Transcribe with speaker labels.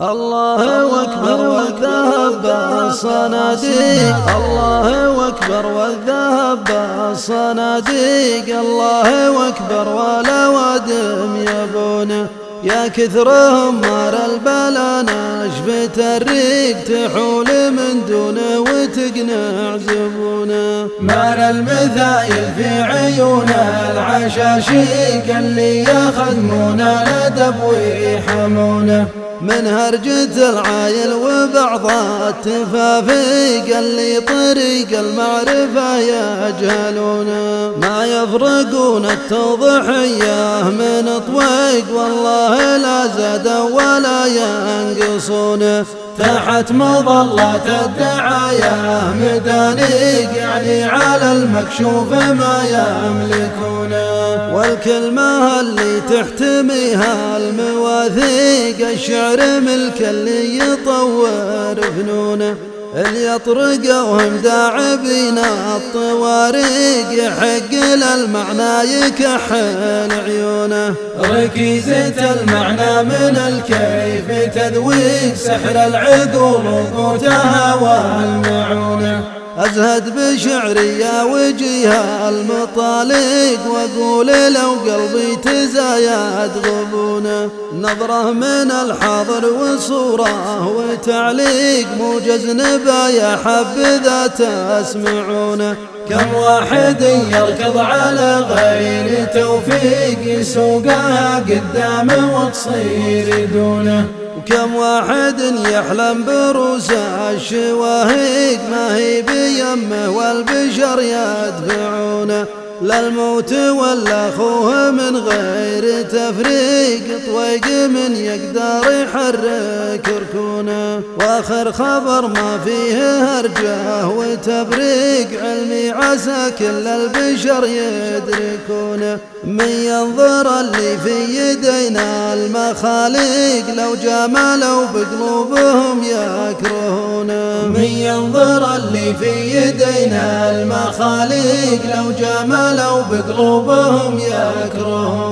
Speaker 1: الله أكبر والذهب بالصناديق الله أكبر والذهب بالصناديق الله أكبر ولا ودم يبونه يا كثرهم مار البلا نشفت الريق تحول من دونه وتقنع زبونه
Speaker 2: مار المثايل في عيون العشاشيق اللي يخدمون الادب ويحمونه
Speaker 1: من هرجة العايل وبعض التفافيق اللي طريق المعرفة يجهلون ما يفرقون التضحية من طويق والله لا زاد ولا ينقصون.
Speaker 2: تحت مظلة الدعاية مدانيق يعني على المكشوف ما يملكون.
Speaker 1: والكلمة اللي تحتميها المواثيق الشعر ملك اللي يطور فنونه. اللي يطرقوهم داعبين الطواريق يحق للمعنى يكحل عيونه.
Speaker 2: ركيزة المعنى من الكيف تذويق سحر العقول وقوتها والمعونه
Speaker 1: أزهد بشعري يا وجيها المطالق وأقول لو قلبي تزايد غبونه نظرة من الحاضر وصورة وتعليق موجز نبايا حبذا تسمعونه
Speaker 2: كم واحد يركض على غير توفيق يسوقها قدامه وتصير دونه.
Speaker 1: وكم واحد يحلم بروس الشواهيق ما هي بيمه والبشر يدفعونه. للموت ولا خوه من غير تفريق طويق من يقدر يحرك ركونه. وآخر خبر ما فيه هرجه وتبريق علمي عسى كل البشر يدركونه. من ينظر اللي في يدينا المخاليق لو جملوا بقلوبهم يكرهونه
Speaker 2: من ينظر اللي في يدينا. المخاليق لو جملوا بقلوبهم يكرهونه